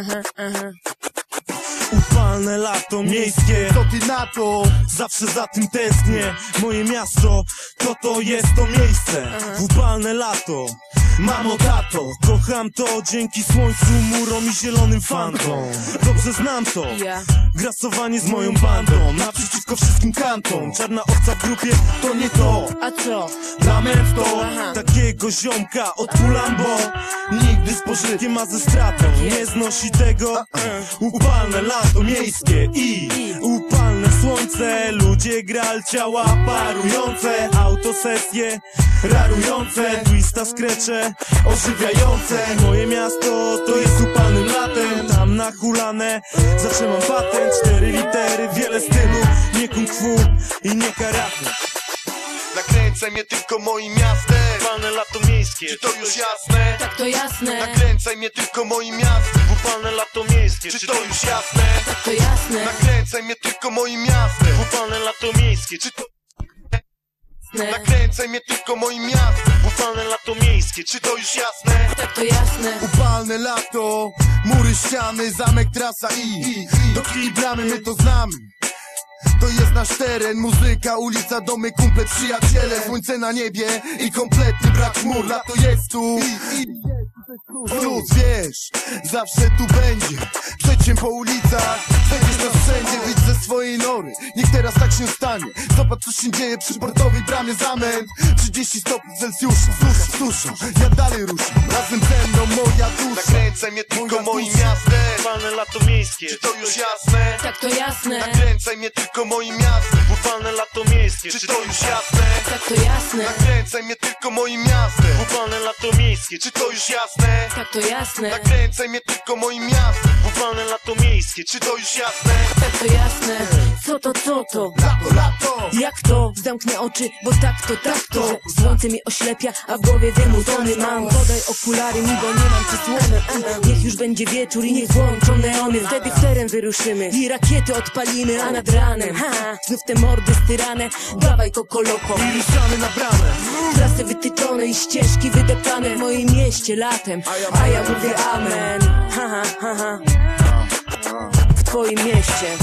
aha, aha. Upalne lato miejskie. Co ty na to? Zawsze za tym tęsknię. Moje miasto To to jest to miejsce. W upalne lato Mamo, tato, kocham to dzięki słońcu, murom i zielonym fantom. Dobrze znam to, grasowanie z moją bandą. Naprzeciwko wszystkim kantom. Czarna owca w grupie to nie to. A co? Damy w to takiego ziomka odpulam, bo Nigdy z pożytkiem, a ze stratą Nie znosi tego. Upalne lato miejskie i. Upalne Ludzie gral ciała parujące. Autosesje rarujące. Twista skrecze ożywiające. Moje miasto to jest upalnym latem Tam na hulane Zawsze mam patent. Cztery litery, wiele stylu. Nie kung fu i nie karate. Nakręcaj mnie tylko moim miastem. Upalne lato miejskie. Czy to już jasne? Tak to jasne, Nakręcaj mnie tylko moim miastem. Upalne lato miejskie. Czy to już jasne? tak to jasne, Nakręcaj mnie tylko moim miastem. Upalne lato miejskie Czy to jasne, nakręcaj mnie tylko moim miastem. Upalne lato miejskie Czy to już jasne? tak to jasne. Upalne lato, mury, ściany, zamek, trasa i Do chwili bramy my to znamy. To jest nasz teren, muzyka, ulica, domy, kumple, przyjaciele Słońce na niebie i kompletny brak chmur. Lato jest tu Plus wiesz, zawsze tu będzie Przecień po ulicach, będziesz nas wszędzie Wyjdź ze swojej nory, niech teraz tak się stanie. Zobacz co się dzieje przy portowej bramie zamęt. 30 stopni Celsjusza, susza, susza Ja dalej ruszam, razem ze mną moja dusza. Nakręcaj mnie tylko moim miastem. Upalne lato miejskie. Czy to już jasne? Tak to jasne, Nakręcaj mnie tylko moim miastem. Upalne lato miejskie. Czy to już jasne? tak to jasne, Nakręcaj mnie tylko moim miastem. Upalne lato miejskie. Czy to już jasne? tak to jasne, Nakręcaj mnie tylko moim miastem. Upalne lato miejskie Czy to już jasne? tak to jasne. Co to, co to? Lato, lato. Jak to? Zamknę oczy, bo tak to, tak to. Słońce mi oślepia, a w głowie dymu tony mam. Podaj okulary mi, bo nie mam przysłony Niech już będzie wieczór i niech włączą neony Wtedy w teren wyruszymy i rakiety odpalimy. A nad ranem, ha, znów te mordy styrane. Dawaj kokoloko. I ruszamy na bramę. Trasy wytyczone i ścieżki wydeptane W moim mieście latem, a ja mówię amen. Ha, ha, ha, ha. W twoim mieście.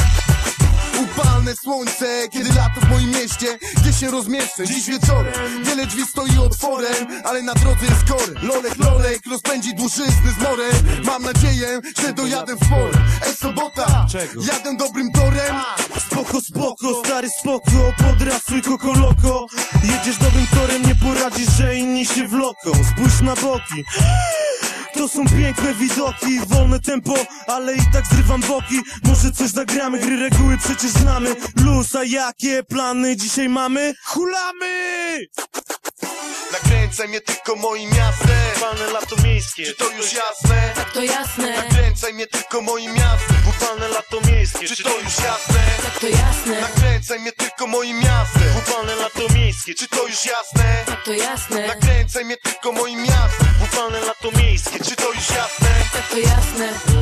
Upalne słońce, kiedy lato w moim mieście Gdzie się rozmieszczę, dziś wieczorem Wiele drzwi stoi otworem, ale na drodze jest korek Lolek, lolek, rozpędzi dłużyzny z morem. Mam nadzieję, że dojadę w porę. Ej, sobota, jadę dobrym torem. Spoko, spoko, stary spoko Podrasuj koko loko Jedziesz dobrym torem, nie poradzisz, że inni się wloką Spójrz na boki to są piękne widoki, wolne tempo, ale i tak zrywam boki. Może coś zagramy, gry reguły przecież znamy. Luz, a jakie plany dzisiaj mamy? Hulamy! Nakręcaj mnie tylko moim miastem. Upalne lato miejskie. Czy to już jasne? Tak to jasne, Nakręcaj mnie tylko moim miastem. Upalne lato miejskie. Czy to już jasne? tak to jasne. Nakręcaj mnie tylko moim miastem. Upalne lato miejskie. Czy to już jasne? Tak to jasne, Nakręcaj mnie tylko moim miastem. Upalne lato miejskie Czy to już jasne? tak to jasne